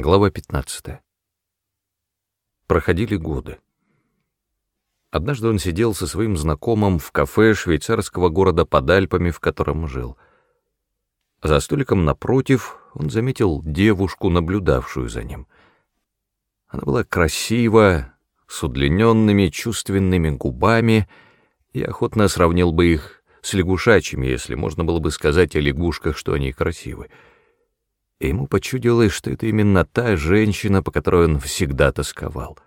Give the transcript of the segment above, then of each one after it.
Глава 15. Проходили годы. Однажды он сидел со своим знакомым в кафе швейцарского города под Альпами, в котором жил. За столиком напротив он заметил девушку, наблюдавшую за ним. Она была красива, с удлиненными чувственными губами, и охотно сравнил бы их с лягушачьими, если можно было бы сказать о лягушках, что они красивы ему почудилось, что это именно та женщина, по которой он всегда тосковал.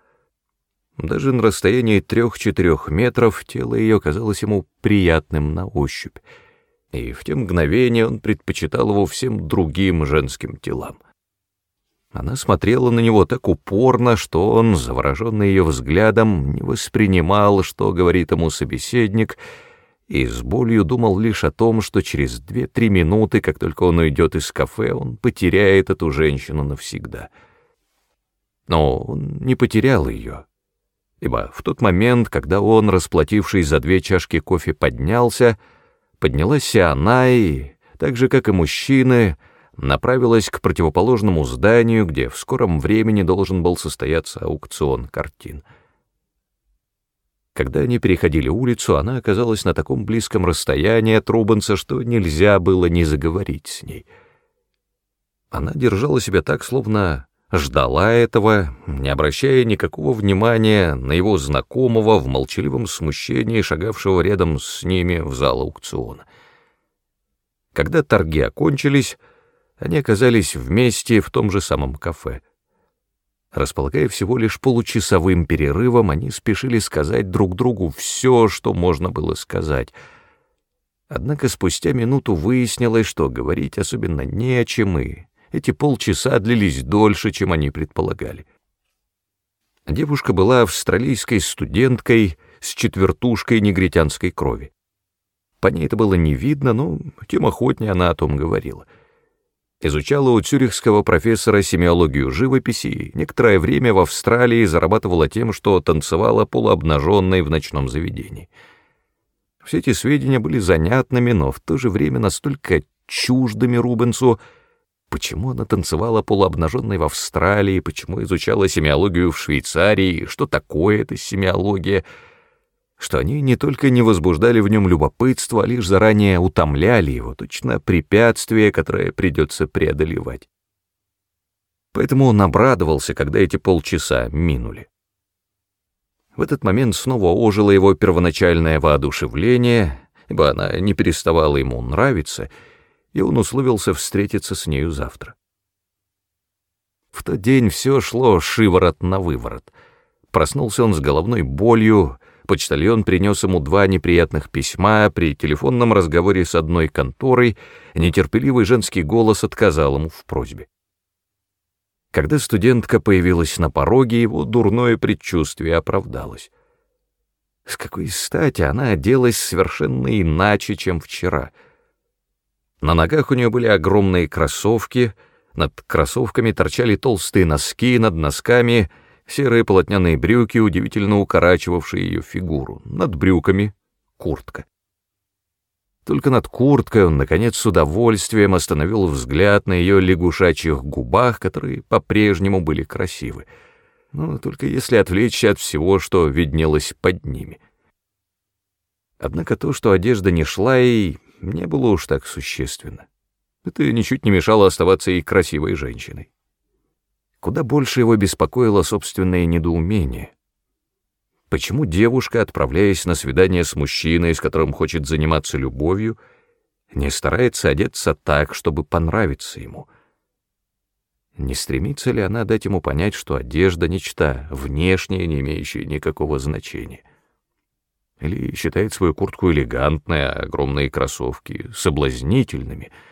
Даже на расстоянии трех-четырех метров тело ее казалось ему приятным на ощупь, и в те мгновения он предпочитал его всем другим женским телам. Она смотрела на него так упорно, что он, завороженный ее взглядом, не воспринимал, что говорит ему собеседник — и с болью думал лишь о том, что через две-три минуты, как только он уйдет из кафе, он потеряет эту женщину навсегда. Но он не потерял ее, ибо в тот момент, когда он, расплатившись за две чашки кофе, поднялся, поднялась и она, и, так же, как и мужчины, направилась к противоположному зданию, где в скором времени должен был состояться аукцион картин — когда они переходили улицу, она оказалась на таком близком расстоянии от Рубенса, что нельзя было не заговорить с ней. Она держала себя так, словно ждала этого, не обращая никакого внимания на его знакомого в молчаливом смущении, шагавшего рядом с ними в зал аукциона. Когда торги окончились, они оказались вместе в том же самом кафе — Располагая всего лишь получасовым перерывом, они спешили сказать друг другу все, что можно было сказать. Однако спустя минуту выяснилось, что говорить особенно не о чем, и эти полчаса длились дольше, чем они предполагали. Девушка была австралийской студенткой с четвертушкой негритянской крови. По ней это было не видно, но тем охотнее она о том говорила — изучала у цюрихского профессора семиологию живописи некоторое время в Австралии зарабатывала тем, что танцевала полуобнаженной в ночном заведении. Все эти сведения были занятными, но в то же время настолько чуждыми Рубенсу, почему она танцевала полуобнаженной в Австралии, почему изучала семиологию в Швейцарии, что такое эта семиология — что они не только не возбуждали в нем любопытство, а лишь заранее утомляли его, точно препятствие, которое придется преодолевать. Поэтому он обрадовался, когда эти полчаса минули. В этот момент снова ожило его первоначальное воодушевление, ибо она не переставала ему нравиться, и он условился встретиться с нею завтра. В тот день все шло шиворот на выворот. Проснулся он с головной болью, Почтальон принес ему два неприятных письма, при телефонном разговоре с одной конторой нетерпеливый женский голос отказал ему в просьбе. Когда студентка появилась на пороге, его дурное предчувствие оправдалось. С какой стати она оделась совершенно иначе, чем вчера. На ногах у нее были огромные кроссовки, над кроссовками торчали толстые носки, над носками — серые полотняные брюки, удивительно укорачивавшие ее фигуру, над брюками — куртка. Только над курткой он, наконец, с удовольствием остановил взгляд на ее лягушачьих губах, которые по-прежнему были красивы, но только если отвлечься от всего, что виднелось под ними. Однако то, что одежда не шла ей, не было уж так существенно. Это ничуть не мешало оставаться и красивой женщиной. Куда больше его беспокоило собственное недоумение. Почему девушка, отправляясь на свидание с мужчиной, с которым хочет заниматься любовью, не старается одеться так, чтобы понравиться ему? Не стремится ли она дать ему понять, что одежда — нечто внешнее, не имеющее никакого значения? Или считает свою куртку элегантной, а огромные кроссовки — соблазнительными —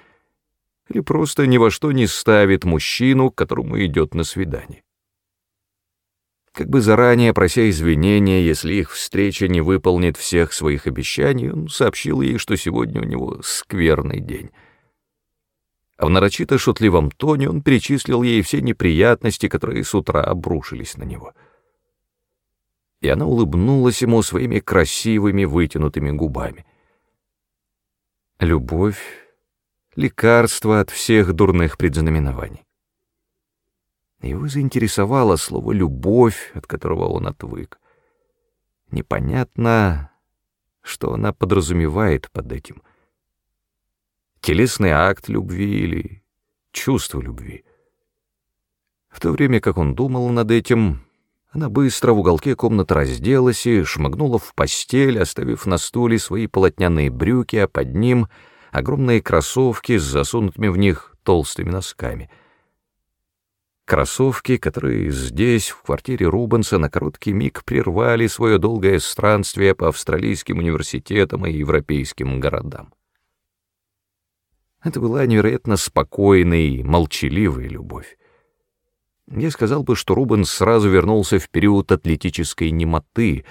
или просто ни во что не ставит мужчину, к которому идет на свидание. Как бы заранее прося извинения, если их встреча не выполнит всех своих обещаний, он сообщил ей, что сегодня у него скверный день. А в нарочито шутливом тоне он перечислил ей все неприятности, которые с утра обрушились на него. И она улыбнулась ему своими красивыми вытянутыми губами. Любовь лекарство от всех дурных предзнаменований. Его заинтересовало слово «любовь», от которого он отвык. Непонятно, что она подразумевает под этим. Телесный акт любви или чувство любви. В то время как он думал над этим, она быстро в уголке комнаты разделась и шмыгнула в постель, оставив на стуле свои полотняные брюки, а под ним огромные кроссовки с засунутыми в них толстыми носками — Кроссовки, которые здесь, в квартире Рубенса, на короткий миг прервали свое долгое странствие по австралийским университетам и европейским городам. Это была невероятно спокойная и молчаливая любовь. Я сказал бы, что Рубенс сразу вернулся в период атлетической немоты,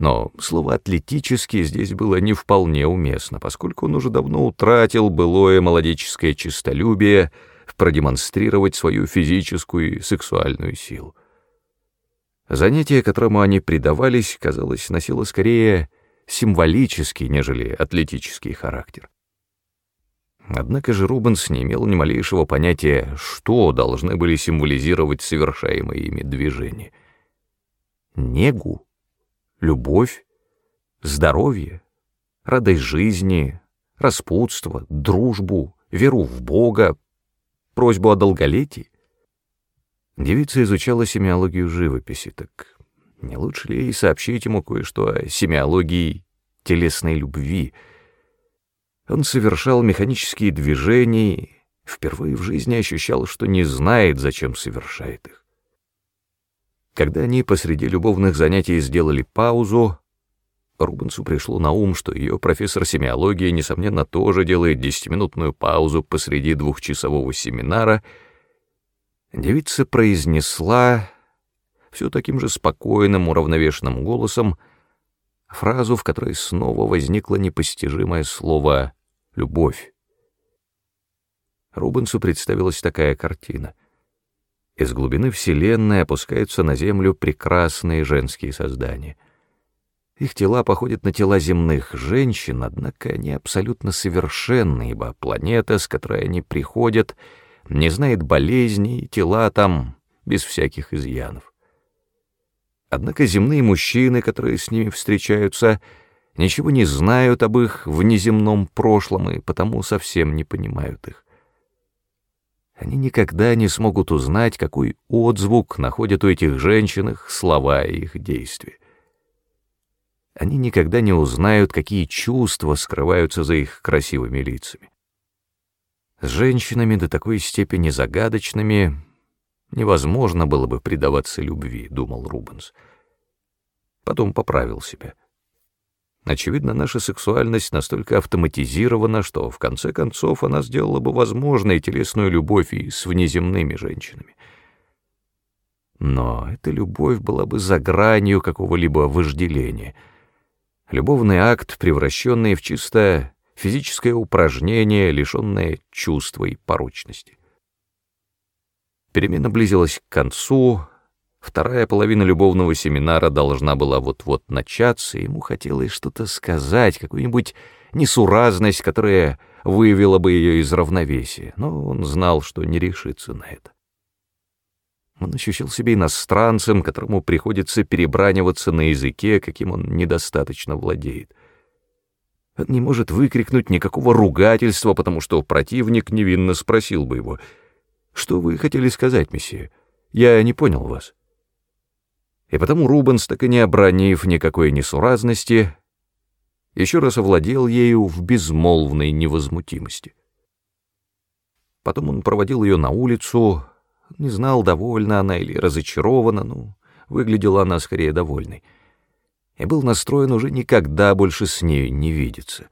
но слово «атлетический» здесь было не вполне уместно, поскольку он уже давно утратил былое молодеческое честолюбие — продемонстрировать свою физическую и сексуальную силу. Занятие, которому они предавались, казалось, носило скорее символический, нежели атлетический характер. Однако же Рубенс не имел ни малейшего понятия, что должны были символизировать совершаемые ими движения. Негу, любовь, здоровье, радость жизни, распутство, дружбу, веру в Бога, просьбу о долголетии? Девица изучала семиологию живописи, так не лучше ли ей сообщить ему кое-что о семиологии телесной любви? Он совершал механические движения впервые в жизни ощущал, что не знает, зачем совершает их. Когда они посреди любовных занятий сделали паузу, Рубенсу пришло на ум, что ее профессор семиологии, несомненно, тоже делает десятиминутную паузу посреди двухчасового семинара. Девица произнесла все таким же спокойным, уравновешенным голосом фразу, в которой снова возникло непостижимое слово «любовь». Рубенсу представилась такая картина. Из глубины Вселенной опускаются на Землю прекрасные женские создания — их тела походят на тела земных женщин, однако они абсолютно совершенны, ибо планета, с которой они приходят, не знает болезней, тела там без всяких изъянов. Однако земные мужчины, которые с ними встречаются, ничего не знают об их внеземном прошлом и потому совсем не понимают их. Они никогда не смогут узнать, какой отзвук находят у этих женщин их слова и их действия они никогда не узнают, какие чувства скрываются за их красивыми лицами. С женщинами до такой степени загадочными невозможно было бы предаваться любви, думал Рубенс. Потом поправил себя. Очевидно, наша сексуальность настолько автоматизирована, что в конце концов она сделала бы возможной телесную любовь и с внеземными женщинами. Но эта любовь была бы за гранью какого-либо вожделения — Любовный акт, превращенный в чисто физическое упражнение, лишенное чувства и порочности. Перемена близилась к концу, вторая половина любовного семинара должна была вот-вот начаться, и ему хотелось что-то сказать, какую-нибудь несуразность, которая вывела бы ее из равновесия, но он знал, что не решится на это. Он ощущал себя иностранцем, которому приходится перебраниваться на языке, каким он недостаточно владеет. Он не может выкрикнуть никакого ругательства, потому что противник невинно спросил бы его, «Что вы хотели сказать, месье? Я не понял вас». И потому Рубенс, так и не обронив никакой несуразности, еще раз овладел ею в безмолвной невозмутимости. Потом он проводил ее на улицу, не знал, довольна она или разочарована, ну, выглядела она скорее довольной. И был настроен уже никогда больше с нею не видеться.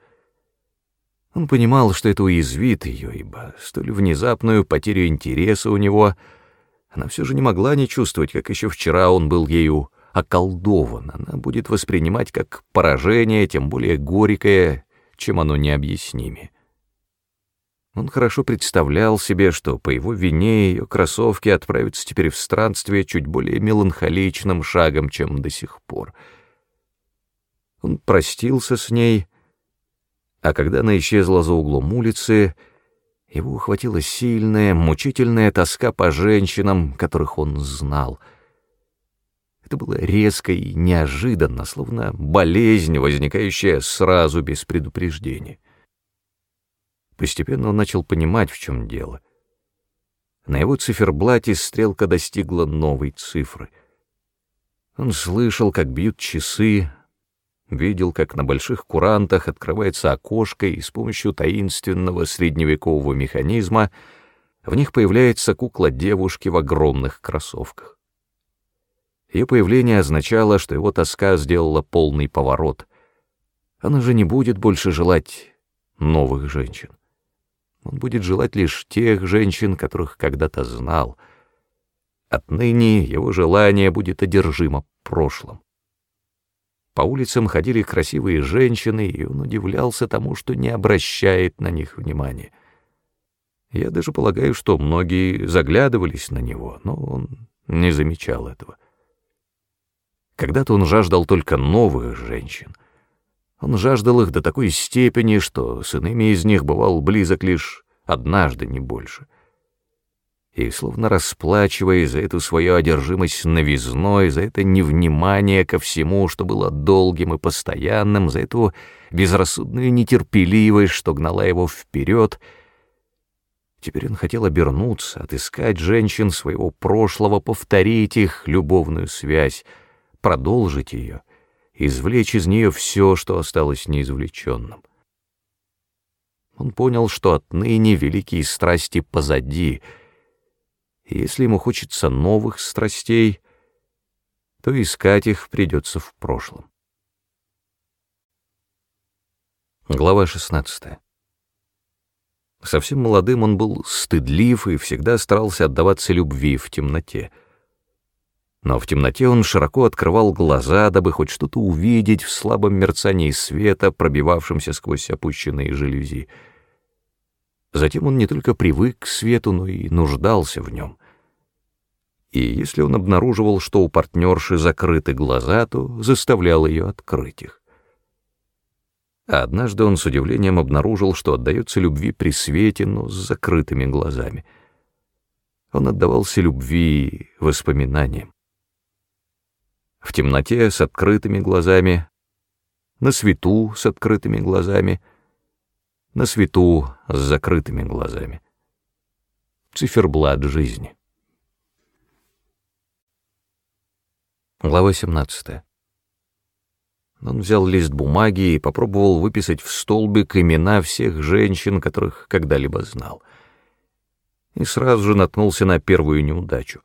Он понимал, что это уязвит ее, ибо столь внезапную потерю интереса у него она все же не могла не чувствовать, как еще вчера он был ею околдован. Она будет воспринимать как поражение, тем более горькое, чем оно необъяснимее. Он хорошо представлял себе, что по его вине ее кроссовки отправятся теперь в странствие чуть более меланхоличным шагом, чем до сих пор. Он простился с ней, а когда она исчезла за углом улицы, Его ухватила сильная, мучительная тоска по женщинам, которых он знал. Это было резко и неожиданно, словно болезнь, возникающая сразу без предупреждения. Постепенно он начал понимать, в чем дело. На его циферблате стрелка достигла новой цифры. Он слышал, как бьют часы, видел, как на больших курантах открывается окошко, и с помощью таинственного средневекового механизма в них появляется кукла девушки в огромных кроссовках. Ее появление означало, что его тоска сделала полный поворот. Он уже не будет больше желать новых женщин. Он будет желать лишь тех женщин, которых когда-то знал. Отныне его желание будет одержимо прошлым. По улицам ходили красивые женщины, и он удивлялся тому, что не обращает на них внимания. Я даже полагаю, что многие заглядывались на него, но он не замечал этого. Когда-то он жаждал только новых женщин. Он жаждал их до такой степени, что с иными из них бывал близок лишь однажды, не больше — и, словно расплачиваясь за эту свою одержимость новизной, за это невнимание ко всему, что было долгим и постоянным, за эту безрассудную нетерпеливость, что гнала его вперед, теперь он хотел обернуться, отыскать женщин своего прошлого, повторить их любовную связь, продолжить ее, извлечь из нее все, что осталось неизвлеченным. Он понял, что отныне великие страсти позади — и если ему хочется новых страстей, то искать их придется в прошлом. Глава 16. Совсем молодым он был стыдлив и всегда старался отдаваться любви в темноте. Но в темноте он широко открывал глаза, дабы хоть что-то увидеть в слабом мерцании света, пробивавшемся сквозь опущенные жалюзи. Затем он не только привык к свету, но и нуждался в нем. И если он обнаруживал, что у партнерши закрыты глаза, то заставлял ее открыть их. Однажды он с удивлением обнаружил, что отдается любви при свете, но с закрытыми глазами. Он отдавался любви воспоминаниям. В темноте с открытыми глазами, на свету с открытыми глазами — на свету с закрытыми глазами. Циферблат жизни. Глава 17. Он взял лист бумаги и попробовал выписать в столбик имена всех женщин, которых когда-либо знал. И сразу же наткнулся на первую неудачу.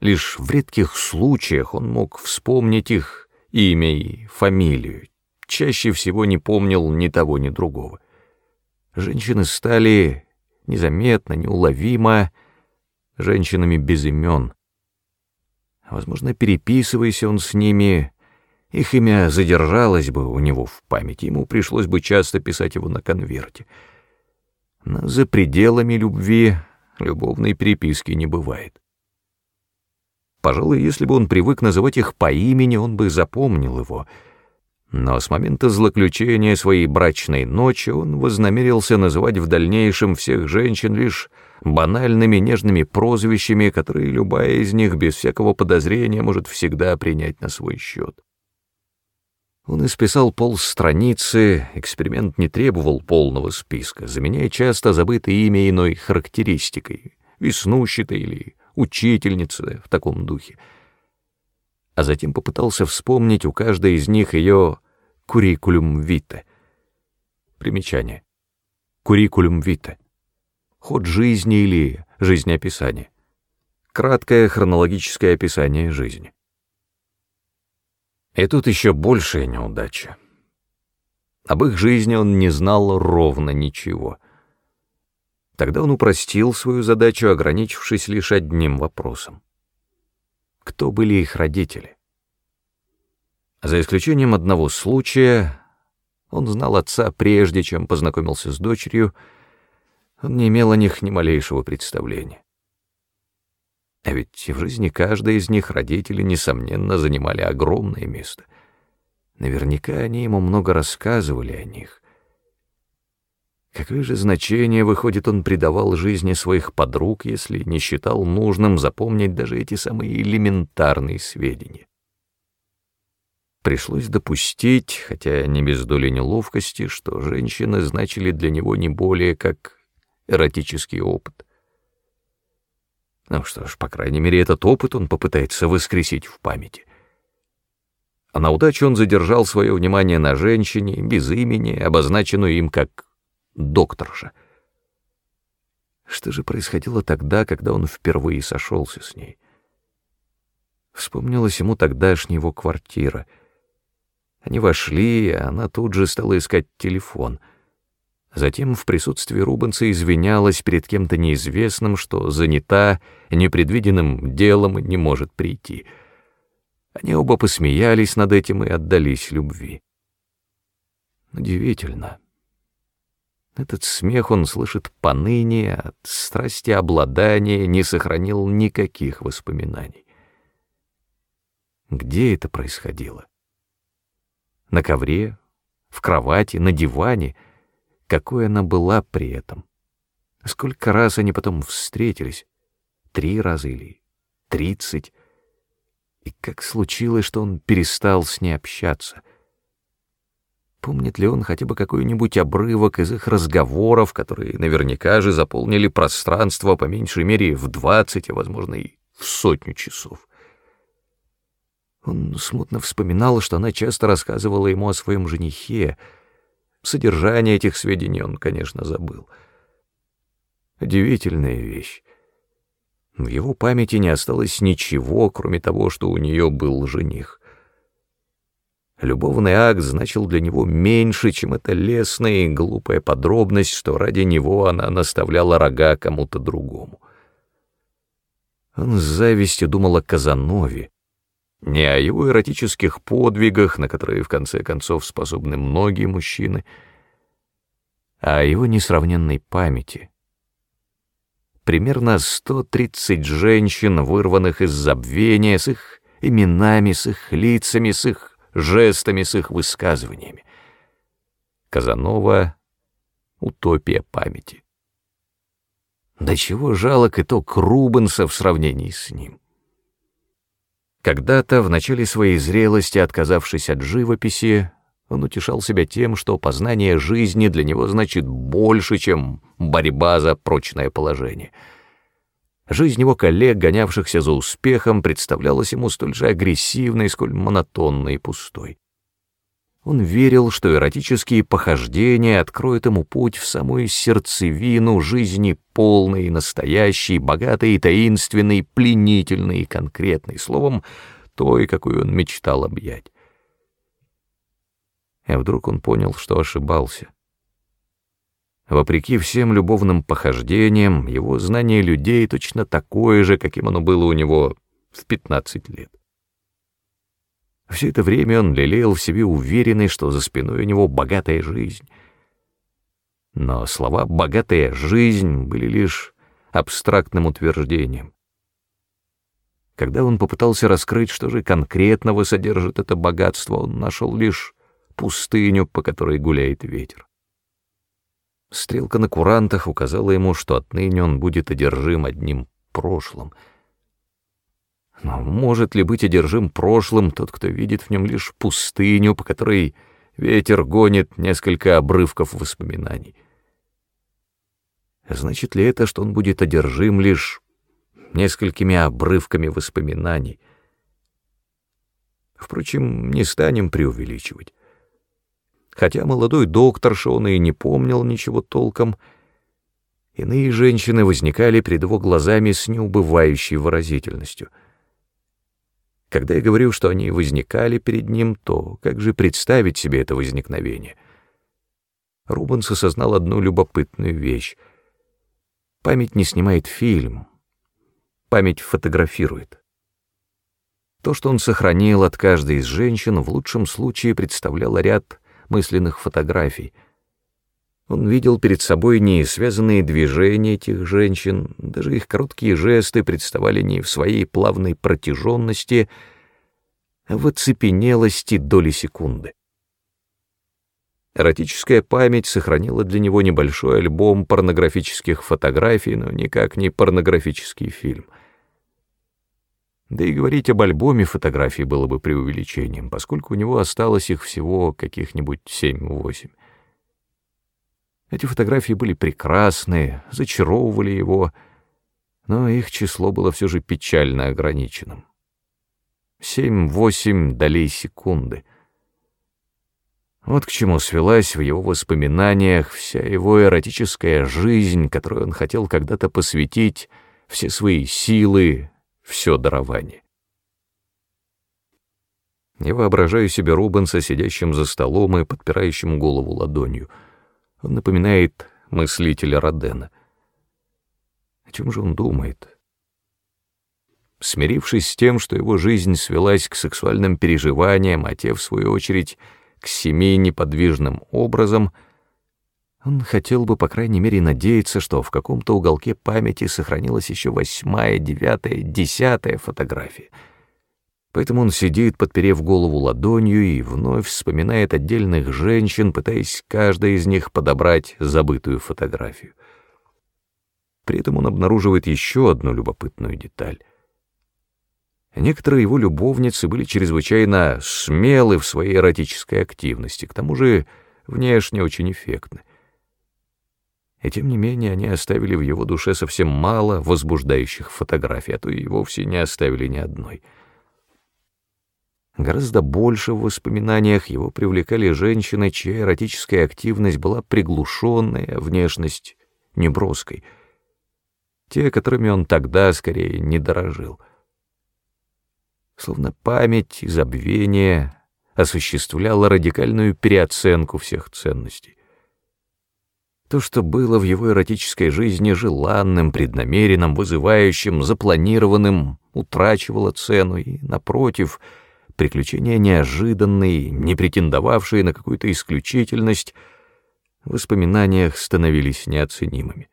Лишь в редких случаях он мог вспомнить их имя и фамилию, чаще всего не помнил ни того, ни другого. Женщины стали незаметно, неуловимо женщинами без имен. Возможно, переписываясь он с ними, их имя задержалось бы у него в памяти, ему пришлось бы часто писать его на конверте. Но за пределами любви любовной переписки не бывает. Пожалуй, если бы он привык называть их по имени, он бы запомнил его — но с момента злоключения своей брачной ночи он вознамерился называть в дальнейшем всех женщин лишь банальными нежными прозвищами, которые любая из них без всякого подозрения может всегда принять на свой счет. Он исписал полстраницы, эксперимент не требовал полного списка, заменяя часто забытое имя иной характеристикой, веснущатой или учительницы в таком духе. А затем попытался вспомнить у каждой из них ее Куррикулум вита. Примечание. Куррикулум вита. Ход жизни или жизнеописание. Краткое хронологическое описание жизни. И тут еще большая неудача. Об их жизни он не знал ровно ничего. Тогда он упростил свою задачу, ограничившись лишь одним вопросом. Кто были их родители? За исключением одного случая, он знал отца прежде, чем познакомился с дочерью, он не имел о них ни малейшего представления. А ведь в жизни каждой из них родители, несомненно, занимали огромное место. Наверняка они ему много рассказывали о них. Какое же значение, выходит, он придавал жизни своих подруг, если не считал нужным запомнить даже эти самые элементарные сведения? Пришлось допустить, хотя не без доли неловкости, что женщины значили для него не более как эротический опыт. Ну что ж, по крайней мере, этот опыт он попытается воскресить в памяти. А на удачу он задержал свое внимание на женщине, без имени, обозначенную им как докторша. Что же происходило тогда, когда он впервые сошелся с ней? Вспомнилась ему тогдашняя его квартира. Они вошли, а она тут же стала искать телефон. Затем в присутствии Рубенса извинялась перед кем-то неизвестным, что занята непредвиденным делом не может прийти. Они оба посмеялись над этим и отдались любви. Удивительно. Этот смех он слышит поныне, от страсти обладания не сохранил никаких воспоминаний. Где это происходило? На ковре, в кровати, на диване? Какой она была при этом? Сколько раз они потом встретились? Три раза или тридцать? И как случилось, что он перестал с ней общаться — Помнит ли он хотя бы какой-нибудь обрывок из их разговоров, которые наверняка же заполнили пространство по меньшей мере в двадцать, а, возможно, и в сотню часов? Он смутно вспоминал, что она часто рассказывала ему о своем женихе. Содержание этих сведений он, конечно, забыл. Удивительная вещь. В его памяти не осталось ничего, кроме того, что у нее был жених. Любовный акт значил для него меньше, чем эта лесная и глупая подробность, что ради него она наставляла рога кому-то другому. Он с завистью думал о Казанове, не о его эротических подвигах, на которые в конце концов способны многие мужчины, а о его несравненной памяти. Примерно 130 женщин, вырванных из забвения, с их именами, с их лицами, с их жестами, с их высказываниями. Казанова — утопия памяти. До чего жалок итог Рубенса в сравнении с ним. Когда-то, в начале своей зрелости, отказавшись от живописи, он утешал себя тем, что познание жизни для него значит больше, чем борьба за прочное положение — Жизнь его коллег, гонявшихся за успехом, представлялась ему столь же агрессивной, сколь монотонной и пустой. Он верил, что эротические похождения откроют ему путь в самую сердцевину жизни полной, настоящей, богатой таинственной, пленительной и конкретной, словом, той, какую он мечтал объять. И вдруг он понял, что ошибался. Вопреки всем любовным похождениям, его знание людей точно такое же, каким оно было у него в 15 лет. Все это время он лелеял в себе уверенный, что за спиной у него богатая жизнь. Но слова «богатая жизнь» были лишь абстрактным утверждением. Когда он попытался раскрыть, что же конкретного содержит это богатство, он нашел лишь пустыню, по которой гуляет ветер. Стрелка на курантах указала ему, что отныне он будет одержим одним прошлым. Но может ли быть одержим прошлым тот, кто видит в нем лишь пустыню, по которой ветер гонит несколько обрывков воспоминаний? Значит ли это, что он будет одержим лишь несколькими обрывками воспоминаний? Впрочем, не станем преувеличивать. Хотя молодой доктор Шон и не помнил ничего толком, иные женщины возникали перед его глазами с неубывающей выразительностью. Когда я говорю, что они возникали перед ним, то как же представить себе это возникновение? Рубенс осознал одну любопытную вещь. Память не снимает фильм, память фотографирует. То, что он сохранил от каждой из женщин, в лучшем случае представляло ряд мысленных фотографий. Он видел перед собой не связанные движения этих женщин, даже их короткие жесты представали не в своей плавной протяженности, а в оцепенелости доли секунды. Эротическая память сохранила для него небольшой альбом порнографических фотографий, но никак не порнографический фильм. Да и говорить об альбоме фотографий было бы преувеличением, поскольку у него осталось их всего каких-нибудь семь-восемь. Эти фотографии были прекрасные, зачаровывали его, но их число было все же печально ограниченным. Семь-восемь долей секунды — вот к чему свелась в его воспоминаниях вся его эротическая жизнь, которую он хотел когда-то посвятить, все свои силы, все дарование. Я воображаю себе Рубенса, сидящим за столом и подпирающим голову ладонью. Он напоминает мыслителя Родена. О чем же он думает? Смирившись с тем, что его жизнь свелась к сексуальным переживаниям, а те, в свою очередь, к семи неподвижным образом, он хотел бы, по крайней мере, надеяться, что в каком-то уголке памяти сохранилась еще восьмая, девятая, десятая фотография. Поэтому он сидит, подперев голову ладонью, и вновь вспоминает отдельных женщин, пытаясь каждая из них подобрать забытую фотографию. При этом он обнаруживает еще одну любопытную деталь — Некоторые его любовницы были чрезвычайно смелы в своей эротической активности, к тому же внешне очень эффектны. И тем не менее они оставили в его душе совсем мало возбуждающих фотографий, а то и вовсе не оставили ни одной. Гораздо больше в воспоминаниях его привлекали женщины, чья эротическая активность была приглушенная, внешность неброской. Те, которыми он тогда скорее не дорожил — словно память и забвение осуществляла радикальную переоценку всех ценностей. То, что было в его эротической жизни желанным, преднамеренным, вызывающим, запланированным, утрачивало цену, и, напротив, приключения неожиданные, не претендовавшие на какую-то исключительность, в воспоминаниях становились неоценимыми.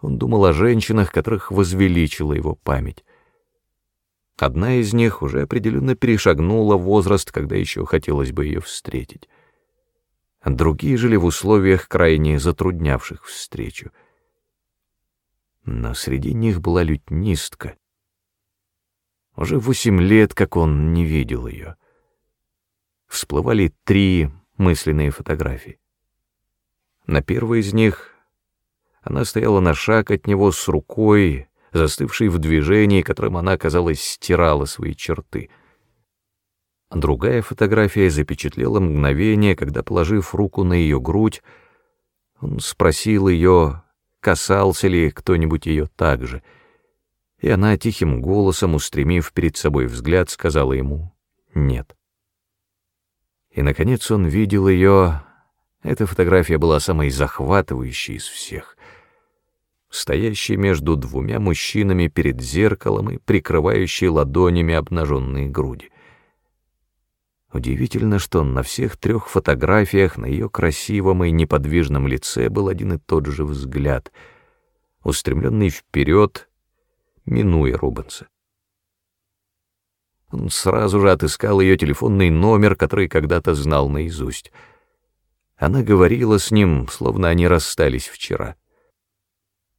Он думал о женщинах, которых возвеличила его память. Одна из них уже определенно перешагнула возраст, когда еще хотелось бы ее встретить. Другие жили в условиях, крайне затруднявших встречу. Но среди них была лютнистка. Уже восемь лет, как он не видел ее. Всплывали три мысленные фотографии. На первой из них она стояла на шаг от него с рукой, застывшей в движении, которым она, казалось, стирала свои черты. Другая фотография запечатлела мгновение, когда, положив руку на ее грудь, он спросил ее, касался ли кто-нибудь ее так же, и она тихим голосом, устремив перед собой взгляд, сказала ему «нет». И, наконец, он видел ее... Эта фотография была самой захватывающей из всех стоящий между двумя мужчинами перед зеркалом и прикрывающий ладонями обнаженные груди. Удивительно, что на всех трех фотографиях на ее красивом и неподвижном лице был один и тот же взгляд, устремленный вперед, минуя Рубенса. Он сразу же отыскал ее телефонный номер, который когда-то знал наизусть. Она говорила с ним, словно они расстались вчера.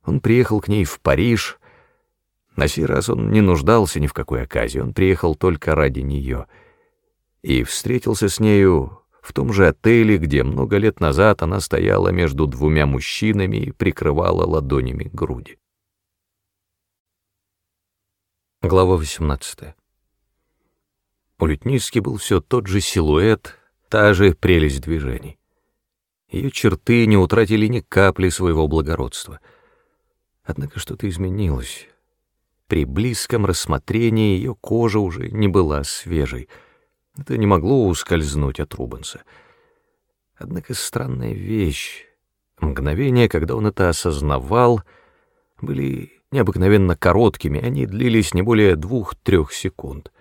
Он приехал к ней в Париж. На сей раз он не нуждался ни в какой оказии, он приехал только ради нее. И встретился с нею в том же отеле, где много лет назад она стояла между двумя мужчинами и прикрывала ладонями груди. Глава 18. У Лютницки был все тот же силуэт, та же прелесть движений. Ее черты не утратили ни капли своего благородства — Однако что-то изменилось. При близком рассмотрении ее кожа уже не была свежей. Это не могло ускользнуть от Рубенса. Однако странная вещь. Мгновения, когда он это осознавал, были необыкновенно короткими, они длились не более двух-трех секунд.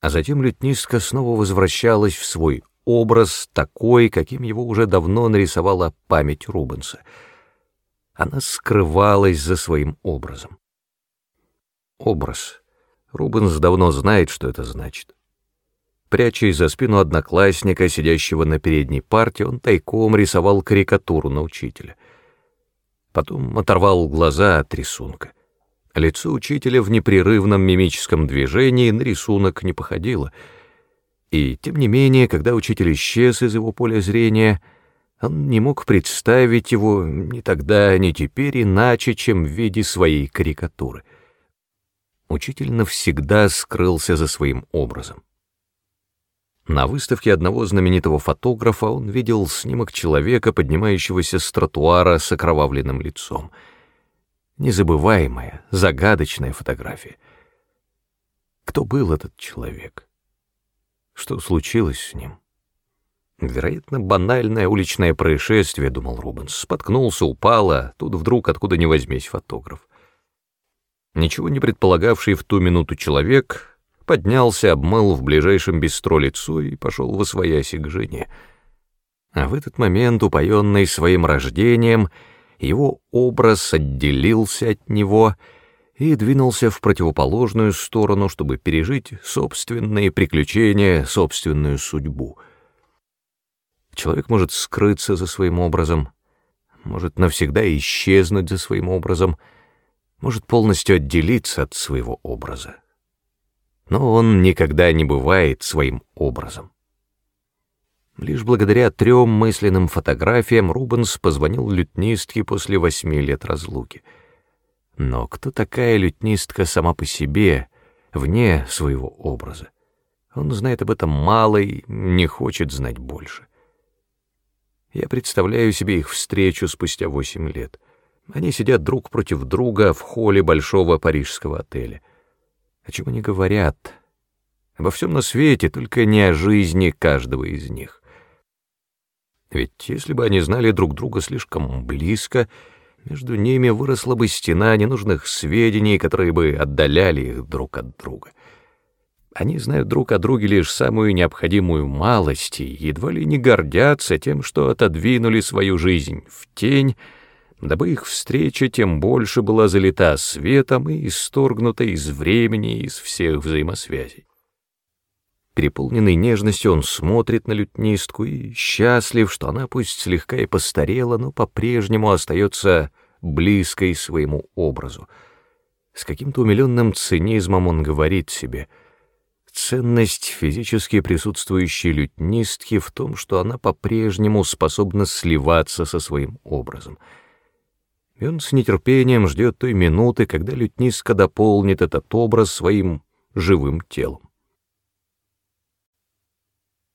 А затем Лютнистка снова возвращалась в свой образ, такой, каким его уже давно нарисовала память Рубенса — она скрывалась за своим образом. Образ. Рубенс давно знает, что это значит. Прячась за спину одноклассника, сидящего на передней парте, он тайком рисовал карикатуру на учителя. Потом оторвал глаза от рисунка. Лицо учителя в непрерывном мимическом движении на рисунок не походило. И, тем не менее, когда учитель исчез из его поля зрения, он не мог представить его ни тогда, ни теперь иначе, чем в виде своей карикатуры. Учитель навсегда скрылся за своим образом. На выставке одного знаменитого фотографа он видел снимок человека, поднимающегося с тротуара с окровавленным лицом. Незабываемая, загадочная фотография. Кто был этот человек? Что случилось с ним? Вероятно, банальное уличное происшествие, думал Рубенс. Споткнулся, упал, а тут вдруг откуда ни возьмись фотограф. Ничего не предполагавший в ту минуту человек поднялся, обмыл в ближайшем бистро лицо и пошел в освояси к жене. А в этот момент, упоенный своим рождением, его образ отделился от него и двинулся в противоположную сторону, чтобы пережить собственные приключения, собственную судьбу. Человек может скрыться за своим образом, может навсегда исчезнуть за своим образом, может полностью отделиться от своего образа но он никогда не бывает своим образом. Лишь благодаря трем мысленным фотографиям Рубенс позвонил лютнистке после восьми лет разлуки. Но кто такая лютнистка сама по себе, вне своего образа? Он знает об этом мало и не хочет знать больше. Я представляю себе их встречу спустя восемь лет. Они сидят друг против друга в холле большого парижского отеля — о чем они говорят? Обо всем на свете, только не о жизни каждого из них. Ведь если бы они знали друг друга слишком близко, между ними выросла бы стена ненужных сведений, которые бы отдаляли их друг от друга. Они знают друг о друге лишь самую необходимую малость и едва ли не гордятся тем, что отодвинули свою жизнь в тень, дабы их встреча тем больше была залита светом и исторгнута из времени из всех взаимосвязей. Переполненный нежностью он смотрит на лютнистку и счастлив, что она пусть слегка и постарела, но по-прежнему остается близкой своему образу. С каким-то умиленным цинизмом он говорит себе — Ценность физически присутствующей лютнистки в том, что она по-прежнему способна сливаться со своим образом — и он с нетерпением ждет той минуты, когда лютнистка дополнит этот образ своим живым телом.